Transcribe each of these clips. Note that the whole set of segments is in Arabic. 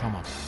konuşamadı.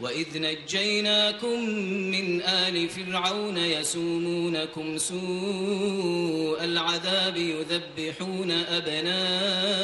وإذ نجيناكم من آل فرعون يسومونكم سوء العذاب يذبحون أبناءكم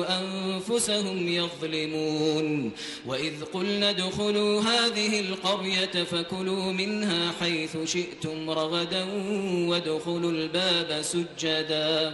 أنفسهم يظلمون. وإذ قلنا ادخلوا هذه القرية فكلوا منها حيث شئتم رغدا وادخلوا الباب سجدا.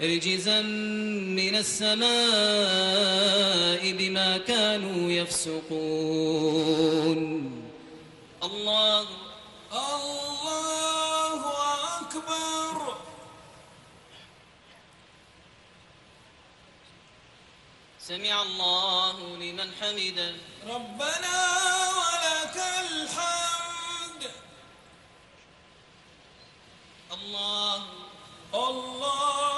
رجزا من السماء بما كانوا يفسقون. الله الله أكبر. سمع الله لمن حمده. ربنا ولك الحمد. الله الله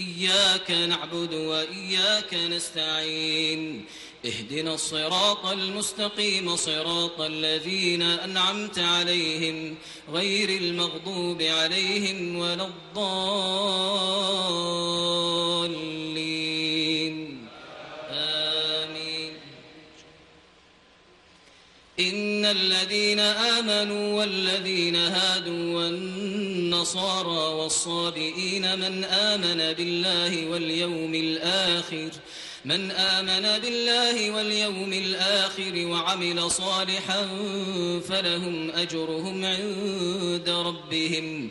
إياك نعبد وإياك نستعين. اهدنا الصراط المستقيم صراط الذين أنعمت عليهم غير المغضوب عليهم ولا الضالين. آمين. إن الذين آمنوا والذين هادوا والنصارى والصابئين من آمن بالله واليوم الآخر من آمن بالله واليوم الآخر وعمل صالحا فلهم أجرهم عند ربهم.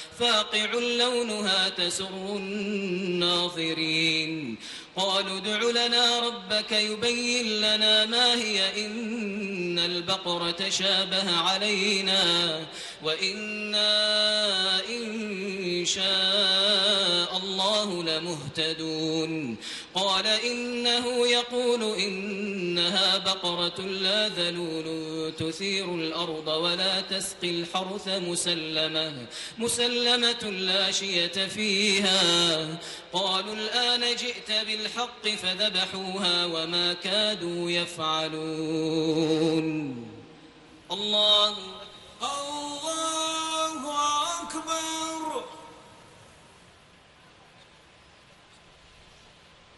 فاقع لونها تسر الناظرين. قالوا ادع لنا ربك يبين لنا ما هي. إن البقرة شابه علينا. وإنا إن شاء الله لمهتدون. قال إنه يقول إنها بقرة لا ذلول تثير الأرض ولا تسقي الحرث مسلمة مسلمة لا شية فيها. قالوا الآن جئت بالحق فذبحوها وما كادوا يفعلون. الله الله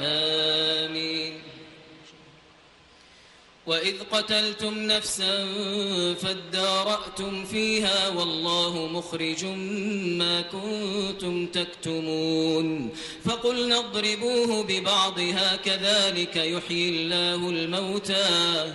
آمين. وإذ قتلتم نفسا فادارأتم فيها والله مخرج ما كنتم تكتمون. فقلنا اضربوه ببعضها كذلك يحيي الله الموتى.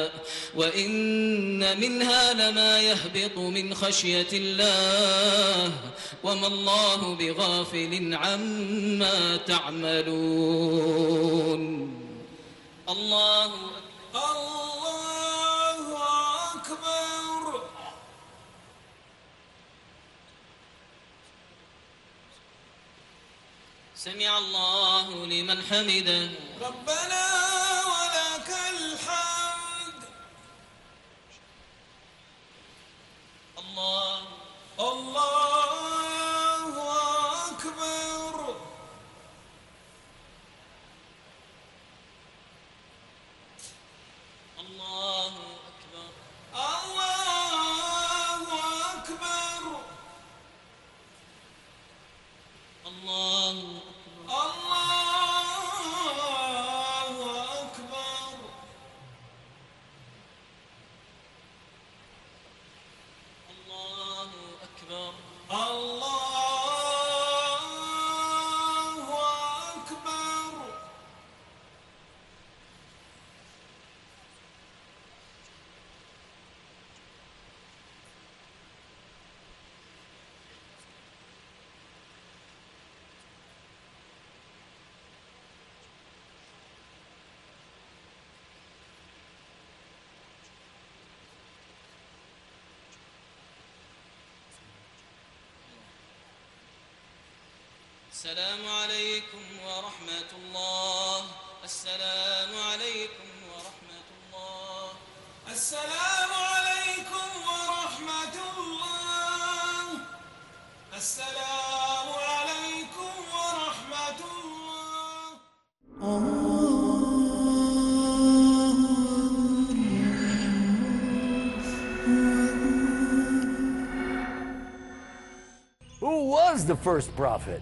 وإن منها لما يهبط من خشية الله وما الله بغافل عما تعملون. الله الله أكبر. سمع الله لمن حمده. ربنا الله السلام عليكم ورحمة الله. السلام عليكم ورحمة الله. السلام عليكم ورحمة الله. السلام عليكم ورحمة الله. Who was the first prophet?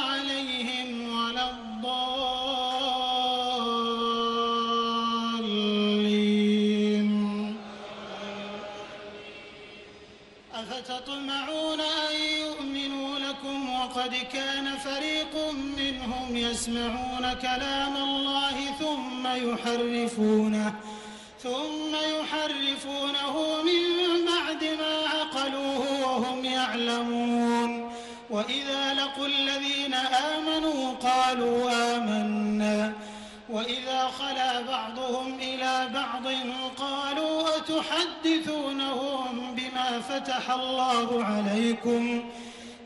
يسمعون كلام الله ثم يحرفونه ثم يحرفونه من بعد ما عقلوه وهم يعلمون. وإذا لقوا الذين آمنوا قالوا آمنا. وإذا خلا بعضهم إلى بعض قالوا أتحدثونهم بما فتح الله عليكم؟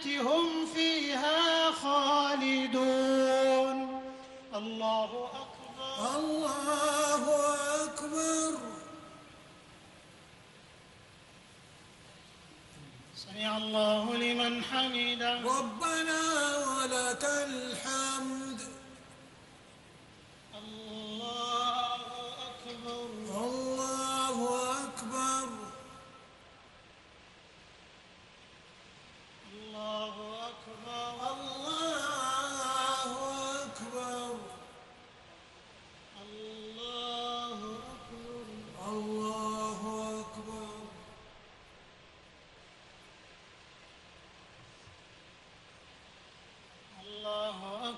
هم فيها خالدون. الله أكبر. الله أكبر. سمع الله لمن حمده. ربنا ولك الحمد.